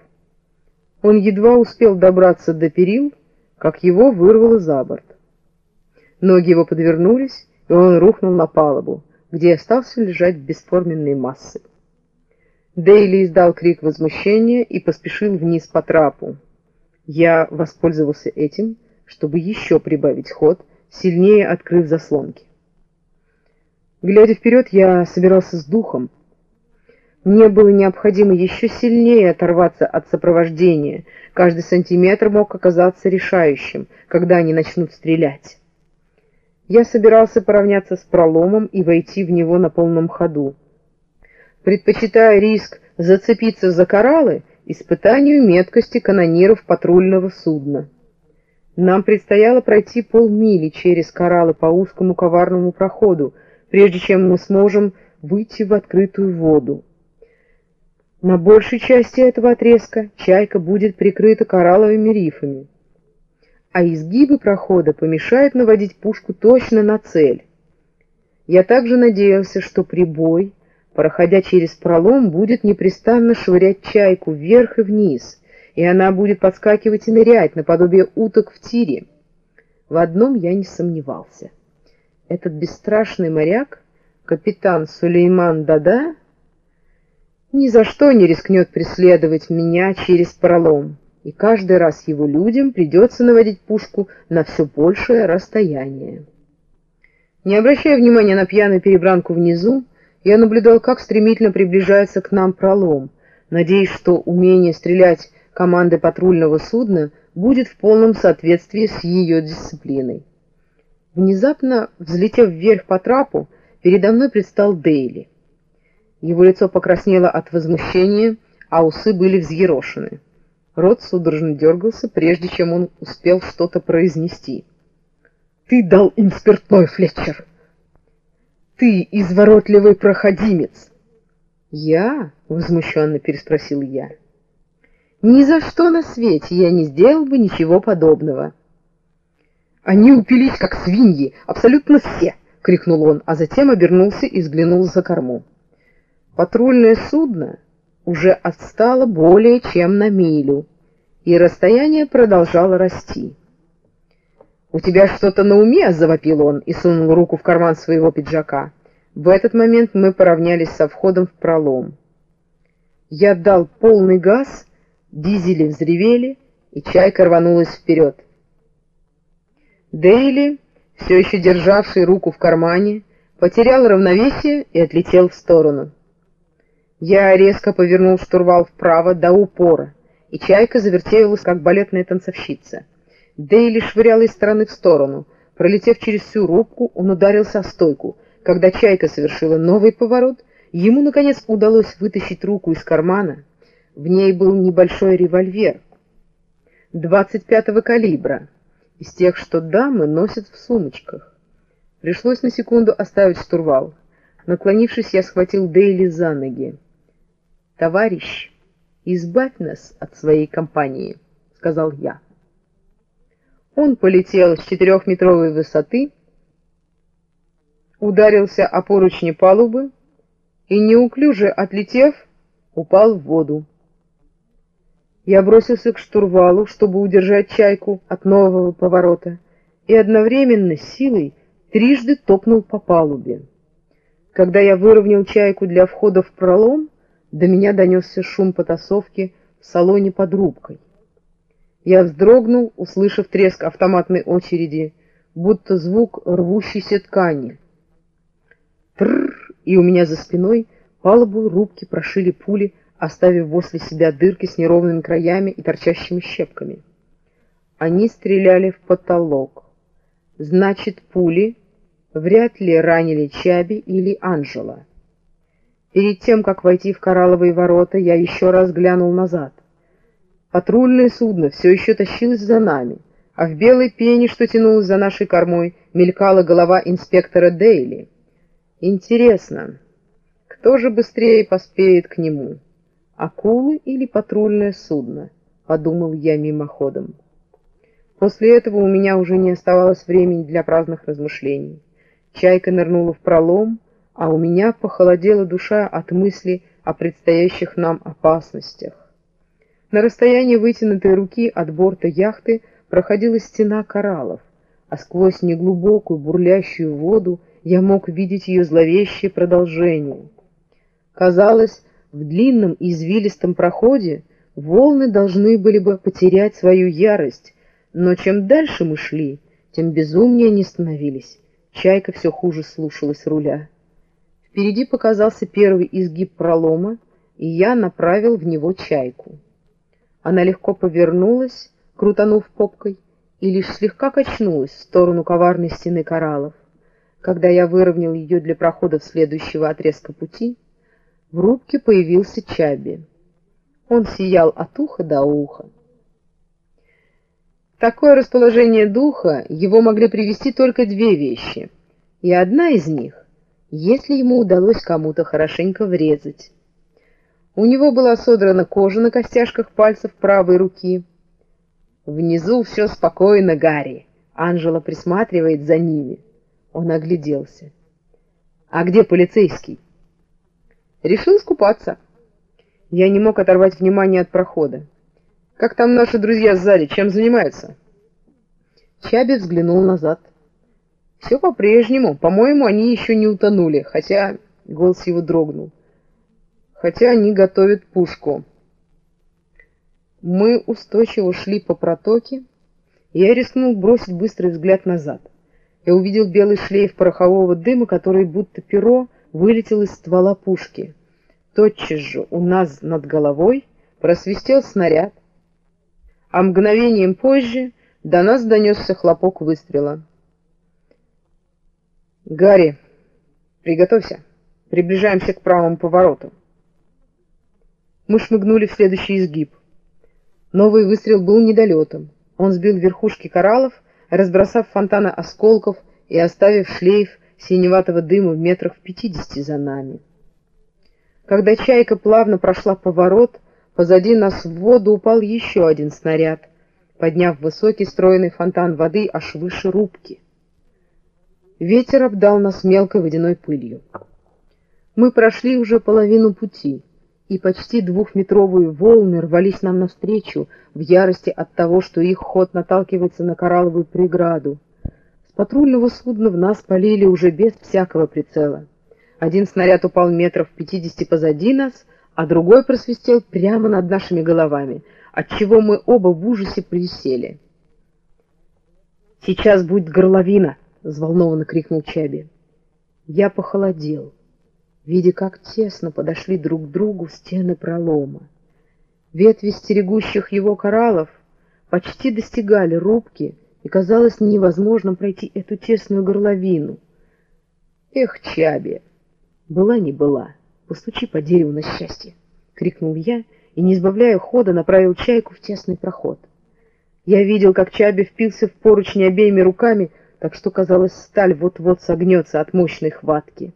Он едва успел добраться до перил, как его вырвало за борт. Ноги его подвернулись, и он рухнул на палубу, где остался лежать бесформенной массой. Дейли издал крик возмущения и поспешил вниз по трапу. Я воспользовался этим, чтобы еще прибавить ход, сильнее открыв заслонки. Глядя вперед, я собирался с духом, мне было необходимо еще сильнее оторваться от сопровождения. Каждый сантиметр мог оказаться решающим, когда они начнут стрелять. Я собирался поравняться с проломом и войти в него на полном ходу. Предпочитая риск зацепиться за кораллы испытанию меткости канониров патрульного судна. Нам предстояло пройти полмили через кораллы по узкому коварному проходу, прежде чем мы сможем выйти в открытую воду. На большей части этого отрезка чайка будет прикрыта коралловыми рифами, а изгибы прохода помешают наводить пушку точно на цель. Я также надеялся, что прибой, проходя через пролом, будет непрестанно швырять чайку вверх и вниз, и она будет подскакивать и нырять, наподобие уток в тире. В одном я не сомневался. Этот бесстрашный моряк, капитан Сулейман Дада, ни за что не рискнет преследовать меня через пролом. и каждый раз его людям придется наводить пушку на все большее расстояние. Не обращая внимания на пьяную перебранку внизу, я наблюдал, как стремительно приближается к нам пролом, надеясь, что умение стрелять команды патрульного судна будет в полном соответствии с ее дисциплиной. Внезапно, взлетев вверх по трапу, передо мной предстал Дейли. Его лицо покраснело от возмущения, а усы были взъерошены. Рот судорожно дергался, прежде чем он успел что-то произнести. «Ты дал им спиртной, Флетчер! Ты изворотливый проходимец!» «Я?» — возмущенно переспросил я. «Ни за что на свете я не сделал бы ничего подобного». «Они упились, как свиньи, абсолютно все!» — крикнул он, а затем обернулся и взглянул за корму. Патрульное судно уже отстало более чем на милю, и расстояние продолжало расти. «У тебя что-то на уме?» — завопил он и сунул руку в карман своего пиджака. В этот момент мы поравнялись со входом в пролом. Я дал полный газ, дизели взревели, и чайка рванулась вперед. Дейли, все еще державший руку в кармане, потерял равновесие и отлетел в сторону. Я резко повернул штурвал вправо до упора, и чайка завертелась, как балетная танцовщица. Дейли швырял из стороны в сторону. Пролетев через всю рубку, он ударился о стойку. Когда чайка совершила новый поворот, ему, наконец, удалось вытащить руку из кармана. В ней был небольшой револьвер 25-го калибра, из тех, что дамы носят в сумочках. Пришлось на секунду оставить штурвал. Наклонившись, я схватил Дейли за ноги. «Товарищ, избавь нас от своей компании», — сказал я. Он полетел с четырехметровой высоты, ударился о поручни палубы и, неуклюже отлетев, упал в воду. Я бросился к штурвалу, чтобы удержать чайку от нового поворота, и одновременно силой трижды топнул по палубе. Когда я выровнял чайку для входа в пролом, до меня донесся шум потасовки в салоне под рубкой. Я вздрогнул, услышав треск автоматной очереди, будто звук рвущейся ткани. Тррр, и у меня за спиной палубу рубки прошили пули, оставив после себя дырки с неровными краями и торчащими щепками. Они стреляли в потолок. Значит, пули вряд ли ранили Чаби или Анжела. Перед тем, как войти в коралловые ворота, я еще раз глянул назад. Патрульное судно все еще тащилось за нами, а в белой пене, что тянулась за нашей кормой, мелькала голова инспектора Дейли. Интересно, кто же быстрее поспеет к нему, акулы или патрульное судно? Подумал я мимоходом. После этого у меня уже не оставалось времени для праздных размышлений. Чайка нырнула в пролом, а у меня похолодела душа от мысли о предстоящих нам опасностях. На расстоянии вытянутой руки от борта яхты проходила стена кораллов, а сквозь неглубокую бурлящую воду я мог видеть ее зловещее продолжение. Казалось, в длинном извилистом проходе волны должны были бы потерять свою ярость, но чем дальше мы шли, тем безумнее они становились. Чайка все хуже слушалась руля. Впереди показался первый изгиб пролома, и я направил в него чайку. Она легко повернулась, крутанув попкой, и лишь слегка качнулась в сторону коварной стены кораллов. Когда я выровнял ее для прохода в следующего отрезка пути, в рубке появился Чаби. Он сиял от уха до уха. Такое расположение духа его могли привести только две вещи, и одна из них если ему удалось кому-то хорошенько врезать. У него была содрана кожа на костяшках пальцев правой руки. Внизу все спокойно, Гарри. Анжела присматривает за ними. Он огляделся. А где полицейский? Решил искупаться. Я не мог оторвать внимание от прохода. Как там наши друзья сзади, чем занимаются? Чаби взглянул назад. Все по-прежнему. По-моему, они еще не утонули, хотя голос его дрогнул. Хотя они готовят пушку. Мы устойчиво шли по протоке, и я рискнул бросить быстрый взгляд назад. Я увидел белый шлейф порохового дыма, который будто перо вылетел из ствола пушки. Тотчас же у нас над головой просвистел снаряд, а мгновением позже до нас донесся хлопок выстрела. «Гарри, приготовься. Приближаемся к правому повороту». Мы шмыгнули в следующий изгиб. Новый выстрел был недолетом. Он сбил верхушки кораллов, разбросав фонтаны осколков и оставив шлейф синеватого дыма в метрах в пятидесяти за нами. Когда чайка плавно прошла поворот, позади нас в воду упал еще один снаряд, подняв высокий стройный фонтан воды аж выше рубки. Ветер обдал нас мелкой водяной пылью. Мы прошли уже половину пути, и почти двухметровые волны рвались нам навстречу в ярости от того, что их ход наталкивается на коралловую преграду. С патрульного судна в нас полили уже без всякого прицела. Один снаряд упал метров пятидесяти позади нас, а другой просвистел прямо над нашими головами, отчего мы оба в ужасе присели. «Сейчас будет горловина!» — взволнованно крикнул Чаби. Я похолодел, видя, как тесно подошли друг к другу стены пролома. Ветви стерегущих его кораллов почти достигали рубки, и казалось невозможным пройти эту тесную горловину. Эх, Чаби! Была не была. Постучи по дереву на счастье, крикнул я и, не избавляя хода, направил чайку в тесный проход. Я видел, как Чаби впился в поручни обеими руками, так что, казалось, сталь вот-вот согнется от мощной хватки.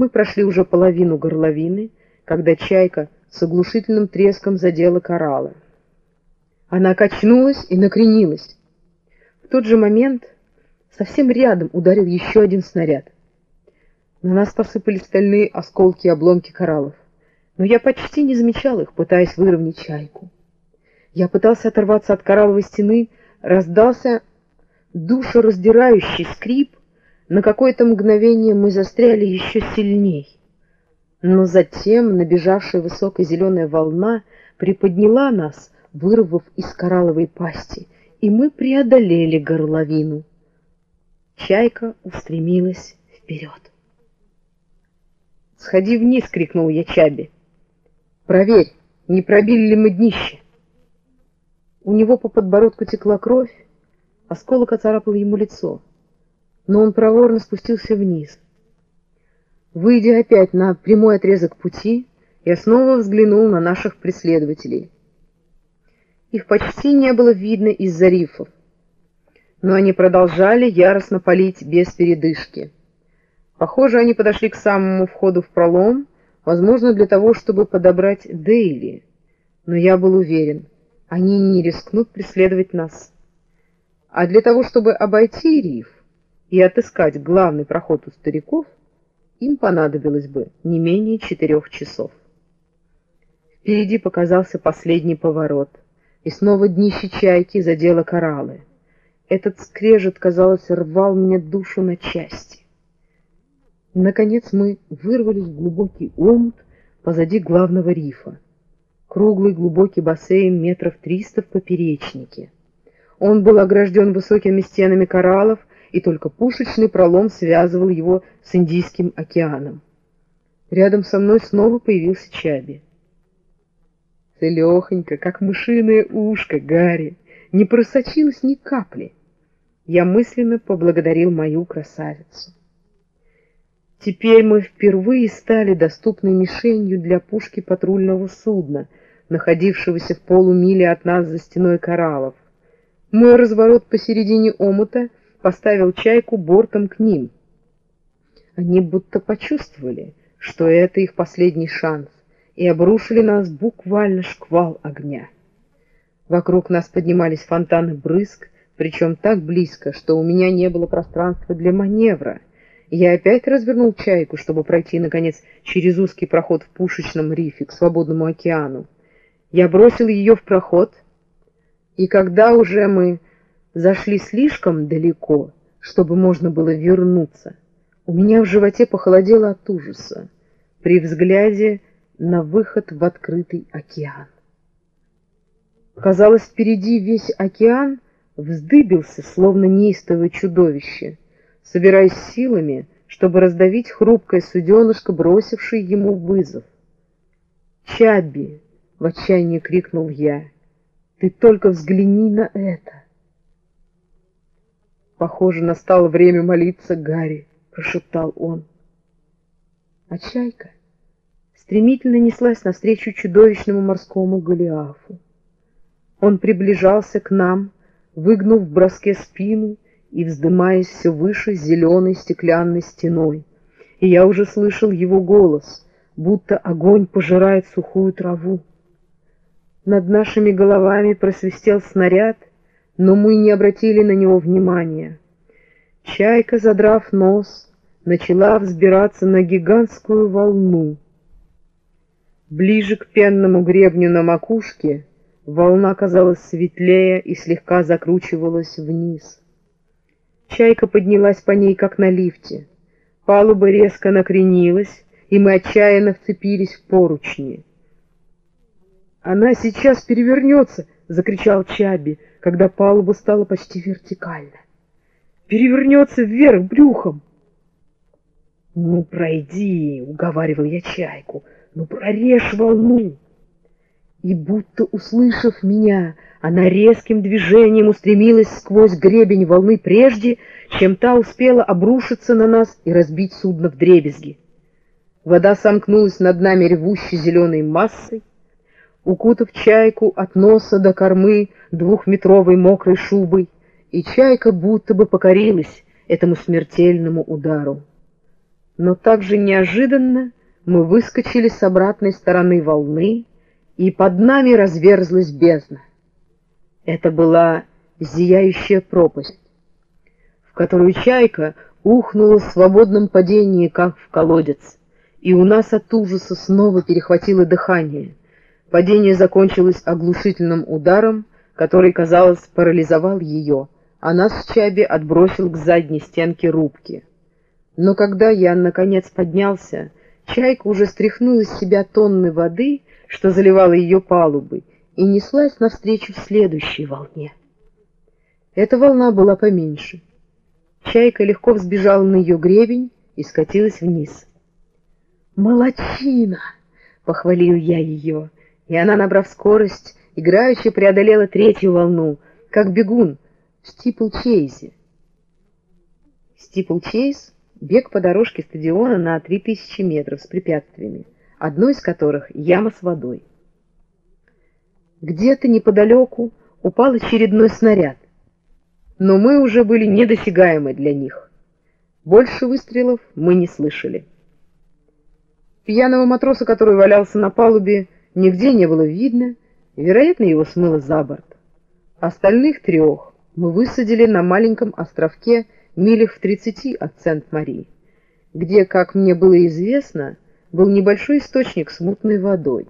Мы прошли уже половину горловины, когда чайка с оглушительным треском задела кораллы. Она качнулась и накренилась. В тот же момент совсем рядом ударил еще один снаряд — на нас посыпались стальные осколки и обломки кораллов, но я почти не замечал их, пытаясь выровнять чайку. Я пытался оторваться от коралловой стены, раздался душераздирающий скрип, на какое-то мгновение мы застряли еще сильней. Но затем набежавшая высокая зеленая волна приподняла нас, вырвав из коралловой пасти, и мы преодолели горловину. Чайка устремилась вперед. «Сходи вниз!» — крикнул я Чаби. «Проверь, не пробили ли мы днище!» У него по подбородку текла кровь, осколок оцарапал ему лицо, но он проворно спустился вниз. Выйдя опять на прямой отрезок пути, я снова взглянул на наших преследователей. Их почти не было видно из-за рифов, но они продолжали яростно палить без передышки. Похоже, они подошли к самому входу в пролом, возможно, для того, чтобы подобрать Дейли. Но я был уверен, они не рискнут преследовать нас. А для того, чтобы обойти риф и отыскать главный проход у стариков, им понадобилось бы не менее четырех часов. Впереди показался последний поворот, и снова днище чайки задело кораллы. Этот скрежет, казалось, рвал мне душу на части. Наконец мы вырвались в глубокий омут позади главного рифа. Круглый глубокий бассейн метров триста в поперечнике. Он был огражден высокими стенами кораллов, и только пушечный пролом связывал его с Индийским океаном. Рядом со мной снова появился Чаби. Целехонько, как мышиное ушко, Гарри, не просочилось ни капли. Я мысленно поблагодарил мою красавицу. Теперь мы впервые стали доступной мишенью для пушки патрульного судна, находившегося в полумиле от нас за стеной кораллов. Мой разворот посередине омута поставил чайку бортом к ним. Они будто почувствовали, что это их последний шанс, и обрушили нас буквально шквал огня. Вокруг нас поднимались фонтаны брызг, причем так близко, что у меня не было пространства для маневра — я опять развернул чайку, чтобы пройти, наконец, через узкий проход в пушечном рифе к свободному океану. Я бросил ее в проход, и когда уже мы зашли слишком далеко, чтобы можно было вернуться, у меня в животе похолодело от ужаса при взгляде на выход в открытый океан. Казалось, впереди весь океан вздыбился, словно неистовое чудовище, собираясь силами, чтобы раздавить хрупкое суденышко, бросившее ему вызов. «Чабби!» — в отчаянии крикнул я. «Ты только взгляни на это!» «Похоже, настало время молиться Гарри», — прошептал он. А чайка стремительно неслась навстречу чудовищному морскому Голиафу. Он приближался к нам, выгнув в броске спину и вздымаясь все выше зеленой стеклянной стеной. И я уже слышал его голос, будто огонь пожирает сухую траву. Над нашими головами просвистел снаряд, но мы не обратили на него внимания. Чайка, задрав нос, начала взбираться на гигантскую волну. Ближе к пенному гребню на макушке — Волна казалась светлее и слегка закручивалась вниз. Чайка поднялась по ней, как на лифте. Палуба резко накренилась, и мы отчаянно вцепились в поручни. «Она сейчас перевернется!» — закричал Чаби, когда палуба стала почти вертикально. «Перевернется вверх брюхом!» «Ну, пройди!» — уговаривал я Чайку. «Ну, прорежь волну!» И будто услышав меня, она резким движением устремилась сквозь гребень волны прежде, чем та успела обрушиться на нас и разбить судно в дребезги. Вода сомкнулась над нами ревущей зеленой массой, укутав чайку от носа до кормы двухметровой мокрой шубой, и чайка будто бы покорилась этому смертельному удару. Но так же неожиданно мы выскочили с обратной стороны волны, и под нами разверзлась бездна. Это была зияющая пропасть, в которую чайка ухнула в свободном падении, как в колодец, и у нас от ужаса снова перехватило дыхание. Падение закончилось оглушительным ударом, который, казалось, парализовал ее, а нас с Чаби отбросил к задней стенке рубки. Но когда я, наконец, поднялся, чайка уже стряхнула из себя тонны воды что заливало ее палубы, и неслась навстречу следующей волне. Эта волна была поменьше. Чайка легко взбежала на ее гребень и скатилась вниз. «Молодчина!» — похвалил я ее, и она, набрав скорость, играюще преодолела третью волну, как бегун в стиплчейзе. Стиплчейз — бег по дорожке стадиона на 3000 метров с препятствиями одну из которых яма с водой. Где-то неподалеку упал очередной снаряд, но мы уже были недосягаемы для них. Больше выстрелов мы не слышали. Пьяного матроса, который валялся на палубе, нигде не было видно, вероятно, его смыло за борт. Остальных трех мы высадили на маленьком островке милях в тридцати от Сент-Марии, где, как мне было известно, был небольшой источник с мутной водой.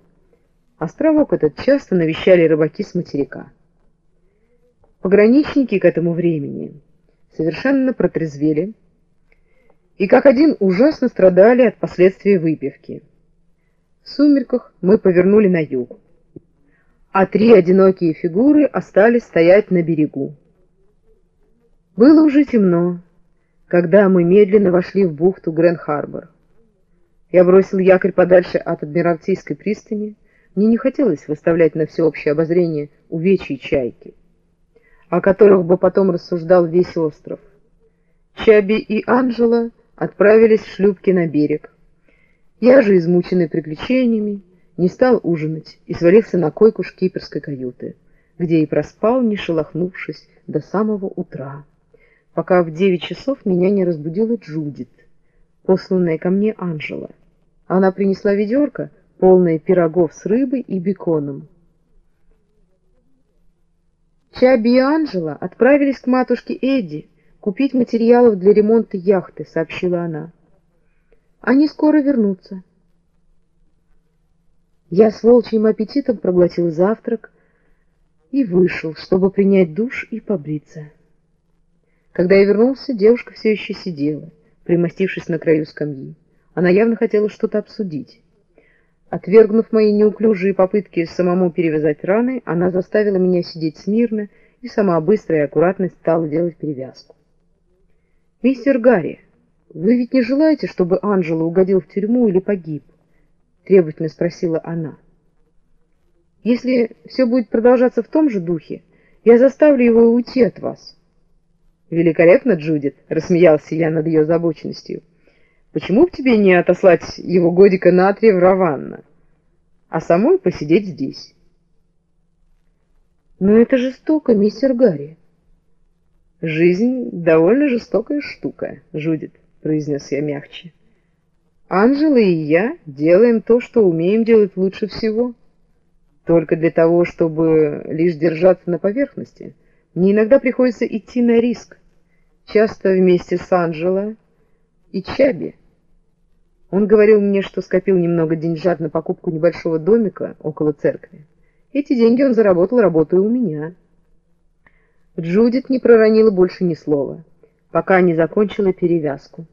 Островок этот часто навещали рыбаки с материка. Пограничники к этому времени совершенно протрезвели и как один ужасно страдали от последствий выпивки. В сумерках мы повернули на юг, а три одинокие фигуры остались стоять на берегу. Было уже темно, когда мы медленно вошли в бухту Грен-Харбор. Я бросил якорь подальше от Адмиралтейской пристани. Мне не хотелось выставлять на всеобщее обозрение увечья чайки, о которых бы потом рассуждал весь остров. Чаби и Анжела отправились в шлюпки на берег. Я же, измученный приключениями, не стал ужинать и свалился на койку шкиперской каюты, где и проспал, не шелохнувшись, до самого утра, пока в девять часов меня не разбудила Джудит, посланная ко мне Анжела. Она принесла ведерко, полное пирогов с рыбой и беконом. Чаби и Анжела отправились к матушке Эдди купить материалов для ремонта яхты, сообщила она. Они скоро вернутся. Я с волчьим аппетитом проглотил завтрак и вышел, чтобы принять душ и побриться. Когда я вернулся, девушка все еще сидела, примостившись на краю скамьи. Она явно хотела что-то обсудить. Отвергнув мои неуклюжие попытки самому перевязать раны, она заставила меня сидеть смирно и сама быстро и аккуратно стала делать перевязку. «Мистер Гарри, вы ведь не желаете, чтобы Анжела угодил в тюрьму или погиб?» — требовательно спросила она. «Если все будет продолжаться в том же духе, я заставлю его уйти от вас». «Великолепно, Джудит!» — рассмеялся я над ее озабоченностью. «Почему бы тебе не отослать его годика на три в Раванна, а самой посидеть здесь?» «Но это жестоко, мистер Гарри». «Жизнь — довольно жестокая штука, Джудит», — произнес я мягче. «Анжела и я делаем то, что умеем делать лучше всего, только для того, чтобы лишь держаться на поверхности». Мне иногда приходится идти на риск, часто вместе с Анджело и Чаби. Он говорил мне, что скопил немного деньжат на покупку небольшого домика около церкви. Эти деньги он заработал, работая у меня. Джудит не проронила больше ни слова, пока не закончила перевязку.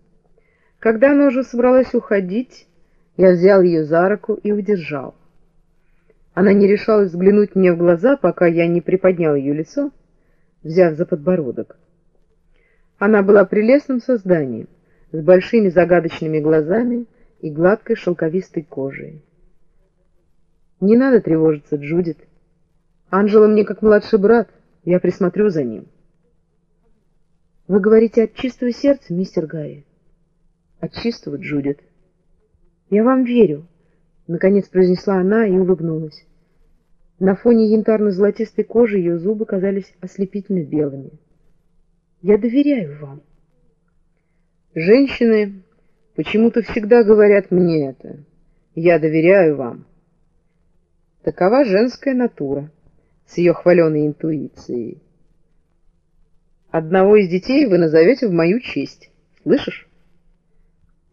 Когда она уже собралась уходить, я взял ее за руку и удержал. Она не решалась взглянуть мне в глаза, пока я не приподнял ее лицо, взяв за подбородок. Она была прелестным созданием, с большими загадочными глазами и гладкой шелковистой кожей. «Не надо тревожиться, Джудит. Анжела мне как младший брат, я присмотрю за ним». «Вы говорите от чистого сердца, мистер Гарри?» «От чистого, Джудит». «Я вам верю», — наконец произнесла она и улыбнулась. На фоне янтарно-золотистой кожи ее зубы казались ослепительно белыми. «Я доверяю вам». «Женщины почему-то всегда говорят мне это. Я доверяю вам». Такова женская натура с ее хваленой интуицией. Одного из детей вы назовете в мою честь. Слышишь?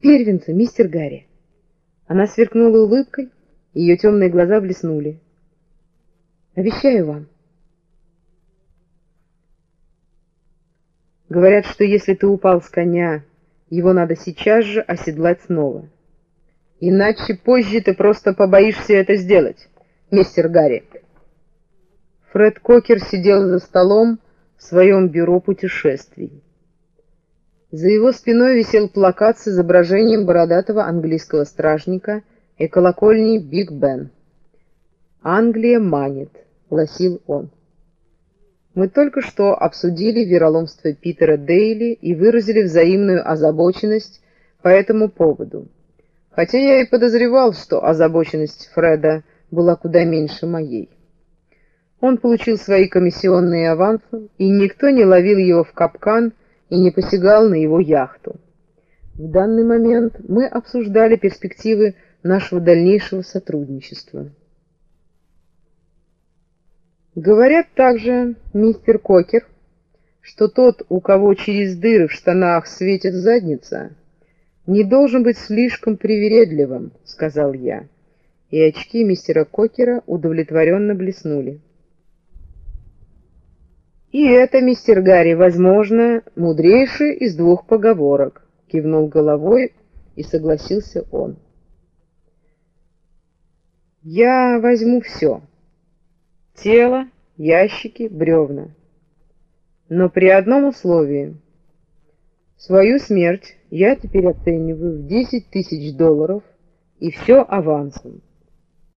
Первенца, мистер Гарри. Она сверкнула улыбкой, ее темные глаза блеснули. Обещаю вам. Говорят, что если ты упал с коня, его надо сейчас же оседлать снова. Иначе позже ты просто побоишься это сделать, мистер Гарри. Фред Кокер сидел за столом в своем бюро путешествий. За его спиной висел плакат с изображением бородатого английского стражника и колокольни Биг Бен. Англия манит гласил он. Мы только что обсудили вероломство Питера Дейли и выразили взаимную озабоченность по этому поводу. Хотя я и подозревал, что озабоченность Фреда была куда меньше моей. Он получил свои комиссионные авансы, и никто не ловил его в капкан и не посягал на его яхту. В данный момент мы обсуждали перспективы нашего дальнейшего сотрудничества. Говорят также, мистер Кокер, что тот, у кого через дыры в штанах светит задница, не должен быть слишком привередливым, сказал я, и очки мистера Кокера удовлетворенно блеснули. И это, мистер Гарри, возможно, мудрейший из двух поговорок, кивнул головой и согласился он. Я возьму все тело, ящики, бревна. Но при одном условии. Свою смерть я теперь оцениваю в 10 тысяч долларов и все авансом.